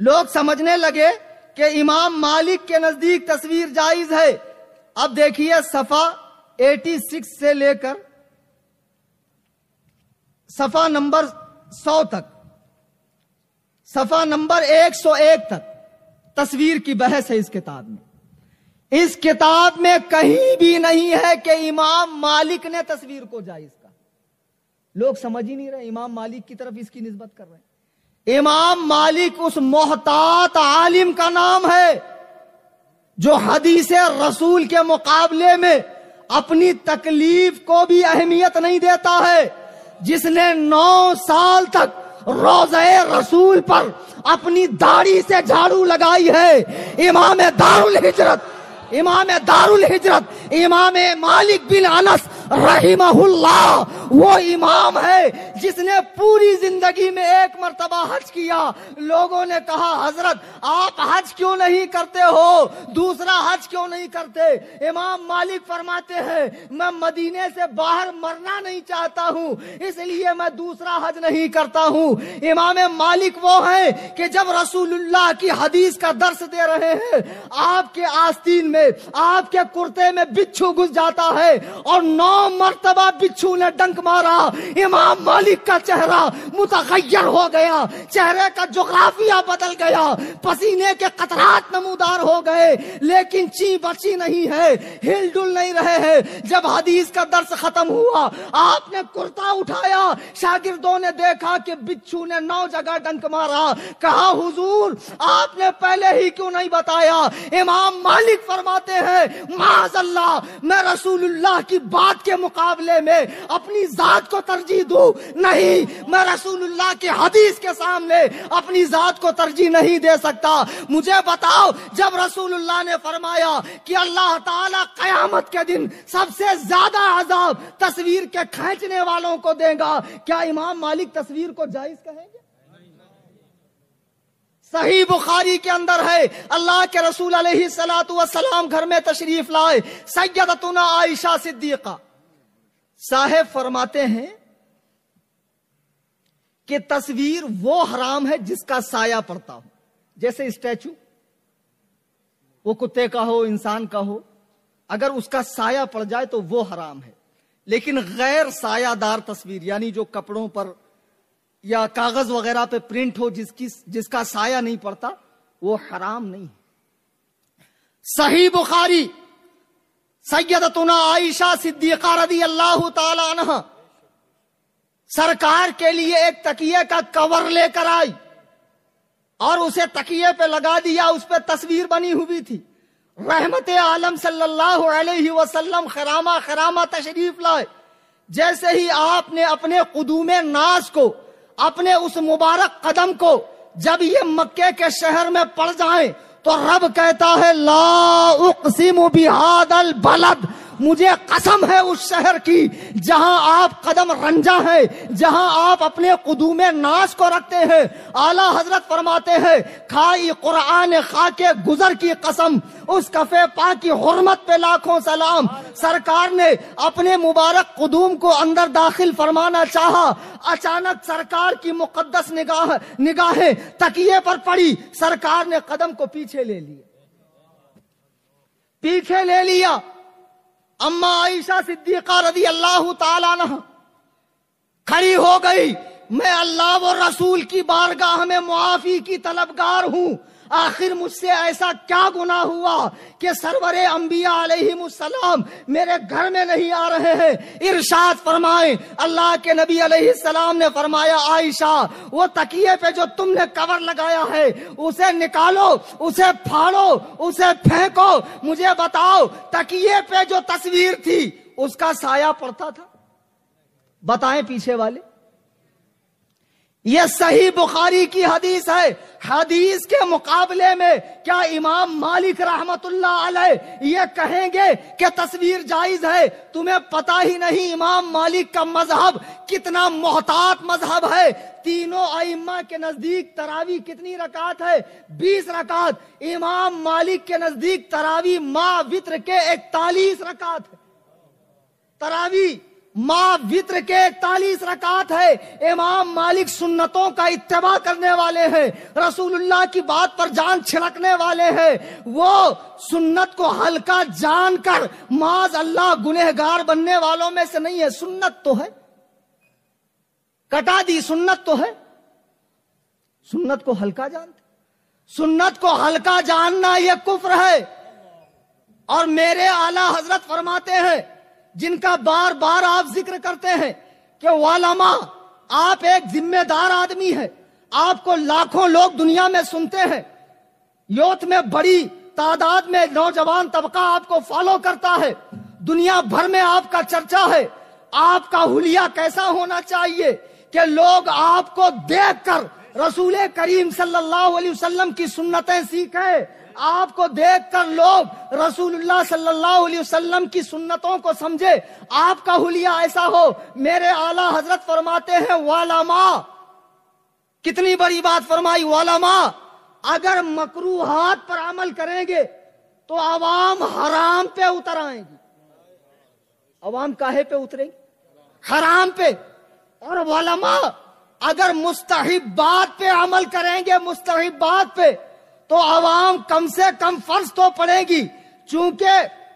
لوگ سمجھنے لگے کہ امام مالک کے نزدیک تصویر جائز ہے۔ اب دیکھیے صفا ایٹی سکس سے لے کر صفا نمبر سو تک۔ صفا نمبر ایک سو ایک تک۔ تصویر کی بحث ہے اس کتاب میں۔ اس کتاب میں کہیں بھی نہیں ہے کہ امام مالک نے تصویر کو جائز کا لوگ سمجھ ہی نہیں رہے، امام مالک کی طرف اس کی نسبت کر رہے ہیں۔ امام مالک اس محتاط عالم کا نام ہے، جو حدیث رسول کے مقابلے میں اپنی تکلیف کو بھی اہمیت نہیں دیتا ہے، جس نے نو سال تک روزہ رسول پر اپنی داڑھی سے جھاڑو لگائی ہے۔ امام دار الحجرت امام دار الحجرت امام مالک بن انس رحمہ اللہ وہ امام ہے جس نے پوری زندگی میں ایک مرتبہ حج کیا۔ لوگوں نے کہا، حضرت، آپ حج کیوں نہیں کرتے ہو؟ دوسرا حج کیوں نہیں کرتے؟ امام مالک فرماتے ہیں، میں مدینے سے باہر مرنا نہیں چاہتا ہوں، اس لیے میں دوسرا حج نہیں کرتا ہوں۔ امام مالک وہ ہیں کہ جب رسول اللہ کی حدیث کا درس دے رہے ہیں، آپ کے آستین میں، آپ کے کرتے میں بچھو گھس جاتا ہے اور نو مرتبہ بچھو نے ڈنک مارا، امام مالک کا چہرہ متغیر ہو گیا، چہرے کا جغرافیہ بدل گیا، پسینے کے قطرات نمودار ہو گئے، لیکن چی بچی نہیں ہے، ہل ڈل نہیں رہے ہیں۔ جب حدیث کا درس ختم ہوا، آپ نے کرتا اٹھایا، شاگردوں نے دیکھا کہ بچھو نے نو جگہ ڈنک مارا۔ کہا، حضور، آپ نے پہلے ہی کیوں نہیں بتایا؟ امام مالک فرماتے ہیں معاذ اللہ، میں رسول اللہ کی بات کے کے مقابلے میں اپنی ذات کو ترجیح دوں؟ نہیں، میں رسول اللہ کے حدیث کے سامنے اپنی ذات کو ترجیح نہیں دے سکتا۔ مجھے بتاؤ، جب رسول اللہ نے فرمایا کہ اللہ تعالی قیامت کے دن سب سے زیادہ عذاب تصویر کے کھینچنے والوں کو دے گا، کیا امام مالک تصویر کو جائز کہیں گے؟ صحیح بخاری کے اندر ہے، اللہ کے رسول علیہ السلام گھر میں تشریف لائے، سیدتنا عائشہ صدیقہ۔ صاحب فرماتے ہیں کہ تصویر وہ حرام ہے جس کا سایہ پڑتا ہو۔ جیسے اسٹیچو، وہ کتے کا ہو، انسان کا ہو، اگر اس کا سایہ پڑ جائے تو وہ حرام ہے۔ لیکن غیر سایہ دار تصویر یعنی جو کپڑوں پر یا کاغذ وغیرہ پہ پرنٹ ہو، جس کی، جس کا سایہ نہیں پڑتا، وہ حرام نہیں صحیح بخاری سیدتنا عائشہ صدیقہ رضی اللہ تعالی عنہ سرکار کے لیے ایک تکیے کا کور لے کر آئی اور اسے تکیے پہ لگا دیا، اس پہ تصویر بنی ہوئی تھی۔ رحمت عالم صلی اللہ علیہ وسلم خرامہ خرامہ تشریف لائے۔ جیسے ہی آپ نے اپنے قدوم ناز کو، اپنے اس مبارک قدم کو، جب یہ مکے کے شہر میں پڑ جائیں تو رب کہتا ہے لا اقسم بہاد البلد مجھے قسم ہے اس شہر کی جہاں آپ قدم رنجا ہے جہاں آپ اپنے قدوم ناس کو رکھتے ہیں۔ اعلی حضرت فرماتے ہیں، کھائی قرآن خا کے گزر کی قسم، اس کفے پا کی حرمت پہ لاکھوں سلام۔ سرکار نے اپنے مبارک قدوم کو اندر داخل فرمانا چاہا۔ اچانک سرکار کی مقدس نگاہ، نگاہیں تکیے پر پڑی۔ سرکار نے قدم کو پیچھے لے لیا۔ پیچھے لے لیا۔ اما عائشہ صدیقہ رضی اللہ تعالی عنہ کھڑی ہو گئی، میں اللہ و رسول کی بارگاہ میں معافی کی طلبگار ہوں۔ آخر مجھ سے ایسا کیا گناہ ہوا کہ سرور انبیاء علیہ السلام میرے گھر میں نہیں آ رہے ہیں؟ ارشاد فرمائیں۔ اللہ کے نبی علیہ السلام نے فرمایا، عائشہ، وہ تکیے پہ جو تم نے کور لگایا ہے، اسے نکالو، اسے پھاڑو، اسے پھینکو۔ مجھے بتاؤ، تکیے پہ جو تصویر تھی، اس کا سایہ پڑتا تھا؟ بتائیں پیچھے والے۔ یہ صحیح بخاری کی حدیث ہے۔ حدیث کے مقابلے میں کیا امام مالک رحمت اللہ علیہ یہ کہیں گے کہ تصویر جائز ہے؟ تمہیں پتا ہی نہیں امام مالک کا مذہب کتنا محتاط مذہب ہے۔ تینوں ائمہ کے نزدیک تراوی کتنی رکعت ہے؟ بیس رکعت۔ امام مالک کے نزدیک تراوی ما وطر کے اکتالیس رکعت ہے۔ تراوی ماں وطر کے اکتالیس رکعت ہے۔ امام مالک سنتوں کا اتباع کرنے والے ہیں۔ رسول اللہ کی بات پر جان چھڑکنے والے ہیں۔ وہ سنت کو ہلکا جان کر معاذ اللہ گنہگار بننے والوں میں سے نہیں ہے۔ سنت تو ہے۔ کٹا دی، سنت تو ہے۔ سنت کو ہلکا جانتے۔ سنت کو ہلکا جاننا یہ کفر ہے۔ اور میرے اعلی حضرت فرماتے ہیں جن کا بار بار آپ ذکر کرتے ہیں کہ علماء آپ ایک ذمہ دار آدمی ہے آپ کو لاکھوں لوگ دنیا میں سنتے ہیں۔ یوتھ میں بڑی تعداد میں نوجوان طبقہ آپ کو فالو کرتا ہے۔ دنیا بھر میں آپ کا چرچا ہے۔ آپ کا حلیہ کیسا ہونا چاہیے کہ لوگ آپ کو دیکھ کر رسول کریم صلی اللہ علیہ وسلم کی سنتیں سیکھیں۔ آپ کو دیکھ کر لوگ رسول اللہ صلی اللہ علیہ وسلم کی سنتوں کو سمجھے۔ آپ کا حلیہ ایسا ہو، میرے اعلی حضرت فرماتے ہیں علماء کتنی بڑی بات فرمائی علماء اگر مکروحات پر عمل کریں گے تو عوام حرام پہ اتر آئیں گی۔ عوام کاہے پہ اتریں گی حرام پہ۔ اور علماء اگر مستحب بات پہ عمل کریں گے مستحب بات پہ تو عوام کم سے کم فرض تو پڑے گی۔ چونکہ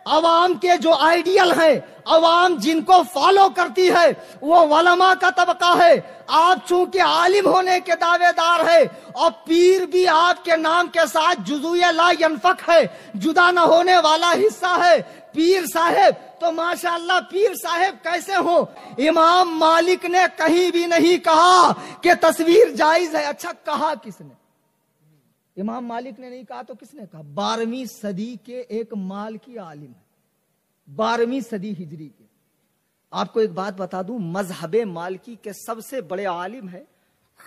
عوام کے جو آئیڈیل ہیں، عوام جن کو فالو کرتی ہے، وہ علماء کا طبقہ ہے۔ آپ چونکہ عالم ہونے کے دعوے دار ہے اور پیر بھی آپ کے نام کے ساتھ جزوی لا ینفق ہے، جدا نہ ہونے والا حصہ ہے۔ پیر صاحب، تو ماشاء اللہ پیر صاحب کیسے ہو امام مالک نے کہیں بھی نہیں کہا کہ تصویر جائز ہے۔ اچھا کہا کس نے؟ امام مالک نے نہیں کہا تو کس نے کہا؟ بارہویں صدی کے ایک مال کی عالم ہے۔ بارہویں صدی ہجری کے۔ آپ کو ایک بات بتا دوں، مذہب مالکی کے سب سے بڑے عالم ہے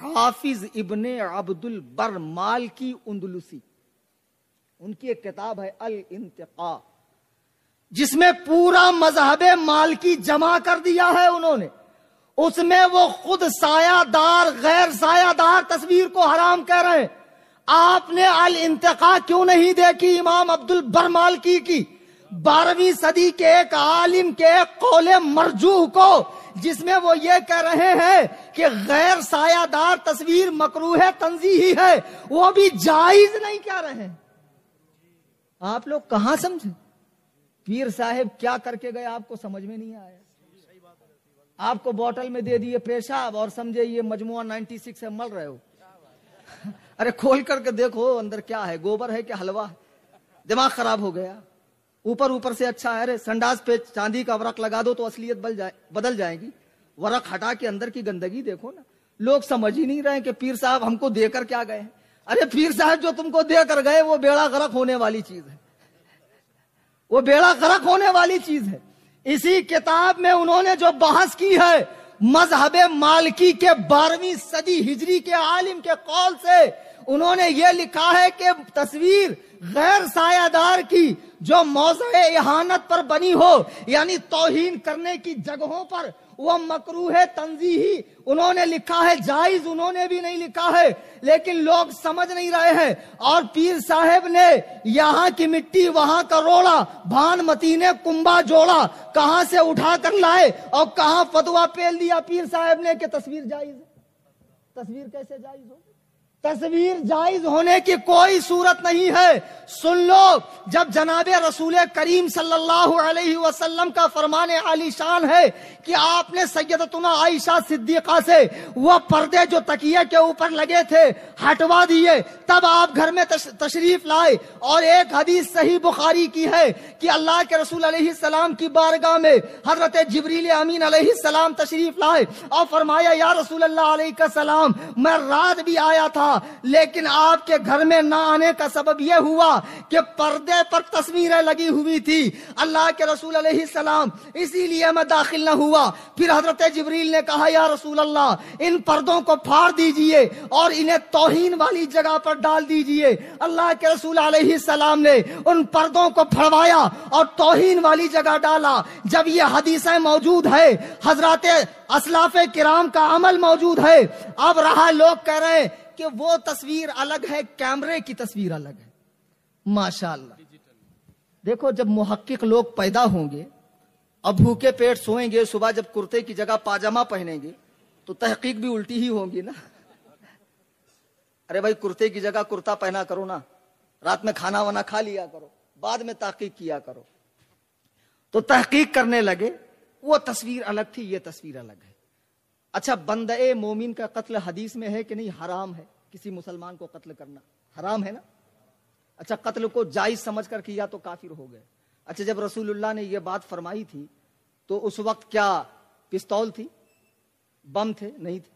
حافظ ابن عبد البر مالکی اندلسی۔ ان کی ایک کتاب ہے الانتقا جس میں پورا مذہب مالکی جمع کر دیا ہے انہوں نے۔ اس میں وہ خود سایہ دار، غیر سایہ دار تصویر کو حرام کہہ رہے ہیں۔ آپ نے الانتقا کیوں نہیں دیکھی امام عبد البرمال کی کی؟ بارہویں صدی کے ایک عالم کے قول مرجوح کو، جس میں وہ یہ کہہ رہے ہیں کہ غیر سایہ دار تصویر مکرو ہے ہے، وہ بھی جائز نہیں کہہ رہے ہیں۔ آپ لوگ کہاں سمجھے؟ پیر صاحب کیا کر کے گئے؟ آپ کو سمجھ میں نہیں آیا۔ آپ کو بوٹل میں دے دیے پیشاب اور سمجھے یہ مجموعہ نائنٹی سکس ہے، مل رہے ہو۔ ارے کھول کر کے دیکھو اندر کیا ہے، گوبر ہے کہ حلوا ہے؟ دماغ خراب ہو گیا۔ اوپر اوپر سے اچھا ہے، ارے سنڈاس پہ چاندی کا ورق لگا دو تو اصلیت بدل جائے گی۔ ورق ہٹا کے اندر کی گندگی دیکھو نا۔ لوگ سمجھ ہی نہیں رہے کہ پیر صاحب ہم کو دے کر کیا گئے ارے پیر صاحب جو تم کو دے کر گئے، وہ بیڑا غرق ہونے والی چیز ہے۔ وہ بیڑا غرق ہونے والی چیز ہے۔ اسی کتاب میں انہوں نے جو بحث کی ہے مذہب مالکی کے بارہویں صدی ہجری کے عالم کے قول سے انہوں نے یہ لکھا ہے کہ تصویر غیر سایہ دار کی جو موضع احانت پر بنی ہو یعنی توہین کرنے کی جگہوں پر وہ مکرو ہے تنظیحی انہوں نے لکھا ہے جائز، انہوں نے بھی نہیں لکھا ہے۔ لیکن لوگ سمجھ نہیں رہے ہیں۔ اور پیر صاحب نے یہاں کی مٹی وہاں کا روڑا، بھان متی نے کنبا جوڑا کہاں سے اٹھا کر لائے اور کہاں فتوا پیل دیا پیر صاحب نے کہ تصویر جائز تصویر کیسے جائز ہو؟ تصویر جائز ہونے کی کوئی صورت نہیں ہے۔ سن لو، جب جناب رسول کریم صلی اللہ علیہ وسلم کا فرمان علی شان ہے کہ آپ نے سیدتنا عائشہ صدیقہ سے وہ پردے جو تکیے کے اوپر لگے تھے ہٹوا دیے، تب آپ گھر میں تشریف لائے۔ اور ایک حدیث صحیح بخاری کی ہے کہ اللہ کے رسول علیہ السلام کی بارگاہ میں حضرت جبریل امین علیہ السلام تشریف لائے۔ اور فرمایا، یا رسول اللہ علیہ السلام، میں رات بھی آیا تھا لیکن آپ کے گھر میں نہ آنے کا سبب یہ ہوا کہ پردے پر تصویریں لگی ہوئی تھی۔ اللہ کے رسول علیہ السلام، اسی لیے میں داخل نہ ہوا۔ پھر حضرت جبریل نے کہا، یا رسول اللہ، ان پردوں کو پھاڑ دیجیے اور انہیں توہین والی جگہ پر ڈال دیجیے۔ اللہ کے رسول علیہ السلام نے ان پردوں کو پھڑوایا اور توہین والی جگہ ڈالا۔ جب یہ حدیثیں موجود ہے حضرات اسلاف کرام کا عمل موجود ہے۔ اب رہا لوگ کہہ رہے ہیں کہ وہ تصویر الگ ہے، کیمرے کی تصویر الگ ہے۔ ماشاء اللہ دیکھو، جب محقق لوگ پیدا ہوں گے، اب بھوکے پیٹ سوئیں گے، صبح جب کرتے کی جگہ پاجامہ پہنیں گے، تو تحقیق بھی الٹی ہی ہوگی نا۔ ارے بھائی، کرتے کی جگہ کرتا پہنا کرو نا۔ رات میں کھانا وانا کھا لیا کرو، بعد میں تحقیق کیا کرو۔ تو تحقیق کرنے لگے، وہ تصویر الگ تھی، یہ تصویر الگ ہے۔ اچھا بند مومن کا قتل حدیث میں ہے کہ نہیں؟ حرام ہے، کسی مسلمان کو قتل کرنا۔ حرام ہے نا؟ اچھا قتل کو جائز سمجھ کر کیا تو کافر ہو گئے۔ اچھا جب رسول اللہ نے یہ بات فرمائی تھی تو اس وقت کیا پستول تھی؟ بم تھے؟ نہیں تھے۔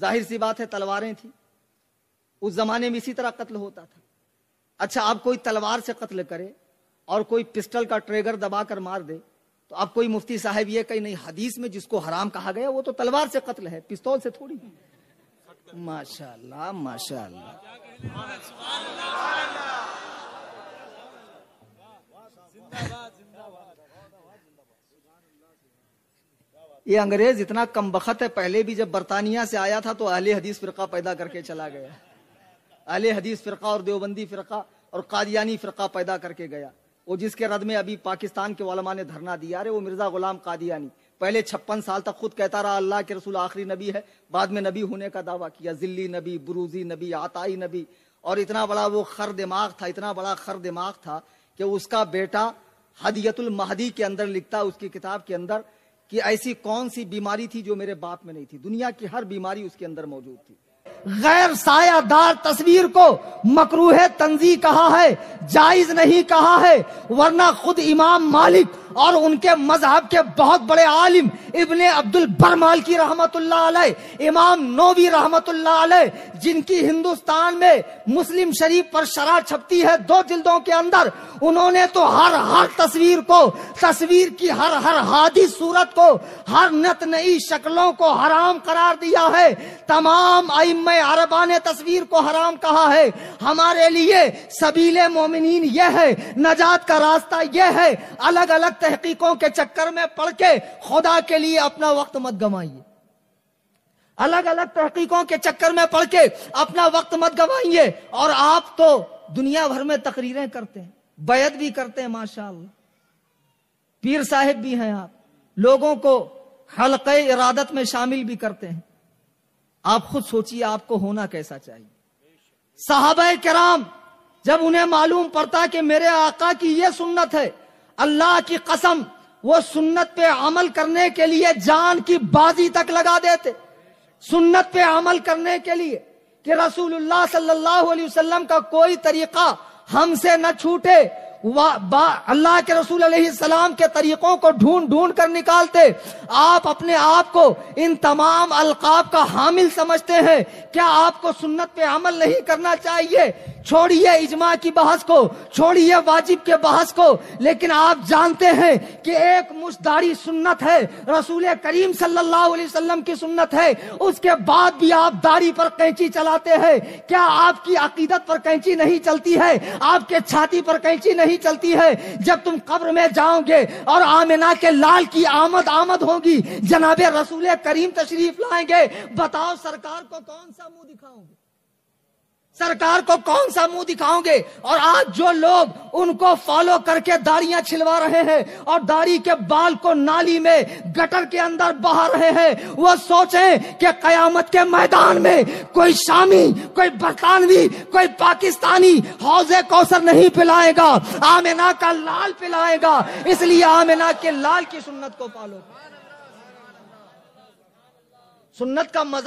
ظاہر سی بات ہے، تلواریں تھیں۔ اس زمانے میں اسی طرح قتل ہوتا تھا۔ اچھا آپ کوئی تلوار سے قتل کرے اور کوئی پسٹل کا ٹریگر دبا کر مار دے تو آپ کوئی مفتی صاحب یہ کہیں نہیں، حدیث میں جس کو حرام کہا گیا، وہ تو تلوار سے قتل ہے، پستول سے تھوڑی ماشاء اللہ ماشاء اللہ یہ انگریز اتنا کم بخت ہے، پہلے بھی جب برطانیہ سے آیا تھا تو اہل حدیث فرقہ پیدا کر کے چلا گیا۔ اہل حدیث فرقہ اور دیوبندی فرقہ اور قادیانی فرقہ پیدا کر کے گیا۔ وہ جس کے رد میں ابھی پاکستان کے علماء نے دھرنا دیا رہے وہ مرزا غلام قادیانی۔ پہلے چھپن سال تک خود کہتا رہا، اللہ کے رسول آخری نبی ہے۔ بعد میں نبی ہونے کا دعویٰ کیا، ذلی نبی، بروزی نبی آتائی نبی۔ اور اتنا بڑا وہ خر دماغ تھا، اتنا بڑا خر دماغ تھا کہ اس کا بیٹا حدیت المہدی کے اندر لکھتا اس کی کتاب کے اندر، کہ ایسی کون سی بیماری تھی جو میرے باپ میں نہیں تھی۔ دنیا کی ہر بیماری اس کے اندر موجود تھی۔ غیر سایہ دار تصویر کو مکروح تنظیم کہا ہے، جائز نہیں کہا ہے، ورنہ خود امام مالک اور ان کے مذہب کے بہت بڑے عالم ابن عبد البرمال کی رحمت اللہ علیہ، امام نووی رحمت اللہ علیہ، جن کی ہندوستان میں مسلم شریف پر شرح چھپتی ہے دو جلدوں کے اندر انہوں نے تو ہر ہر تصویر کو، تصویر کی ہر ہر ہادی صورت کو، ہر نت نئی شکلوں کو حرام قرار دیا ہے۔ تمام ائمہ عربا نے تصویر کو حرام کہا ہے۔ ہمارے لیے سبیل مومنین یہ ہے، نجات کا راستہ یہ ہے۔ الگ الگ تحقیقوں کے چکر میں پڑھ کے خدا کے لیے اپنا وقت مت گوائیے الگ الگ تحقیقوں کے چکر میں پڑھ کے اپنا وقت مت گوائیے اور آپ تو دنیا بھر میں تقریریں کرتے ہیں۔ بیعت بھی کرتے ہیں ماشاء اللہ پیر صاحب بھی ہیں آپ۔ لوگوں کو حلقہ ارادت میں شامل بھی کرتے ہیں۔ آپ خود سوچئے آپ کو ہونا کیسا چاہیے۔ صحابہ کرام، جب انہیں معلوم پڑتا کہ میرے آقا کی یہ سنت ہے، اللہ کی قسم، وہ سنت پہ عمل کرنے کے لیے جان کی بازی تک لگا دیتے۔ سنت پہ عمل کرنے کے لیے کہ رسول اللہ صلی اللہ علیہ وسلم کا کوئی طریقہ ہم سے نہ چھوٹے اللہ کے رسول علیہ السلام کے طریقوں کو ڈھونڈ ڈھونڈ کر نکالتے، آپ اپنے آپ کو ان تمام القاب کا حامل سمجھتے ہیں۔ کیا آپ کو سنت پہ عمل نہیں کرنا چاہیے؟ چھوڑیے اجماع کی بحث کو، چھوڑیے واجب کے بحث کو۔ لیکن آپ جانتے ہیں کہ ایک مشداری سنت ہے، رسول کریم صلی اللہ علیہ وسلم کی سنت ہے۔ اس کے بعد بھی آپ داڑھی پر کینچی چلاتے ہیں۔ کیا آپ کی عقیدت پر کینچی نہیں چلتی ہے؟ آپ کے چھاتی پر کینچی نہیں چلتی ہے، جب تم قبر میں جاؤ گے اور آمنا کے لال کی آمد آمد ہوگی، جناب رسول کریم تشریف لائیں گے۔ بتاؤ سرکار کو کون سا منہ دکھاؤ گے؟ سرکار کو کون سا منہ دکھاؤں گے؟ اور آج جو لوگ ان کو فالو کر کے داڑیاں چھلوا رہے ہیں اور داڑھی کے بال کو نالی میں گٹر کے اندر بہا رہے ہیں، وہ سوچیں کہ قیامت کے میدان میں کوئی شامی، کوئی برطانوی، کوئی پاکستانی حوض کوثر نہیں پلائے گا آمنا کا لال پلائے گا۔ اس لیے آمنا کے لال کی سنت کو فالو سنت کا مزہ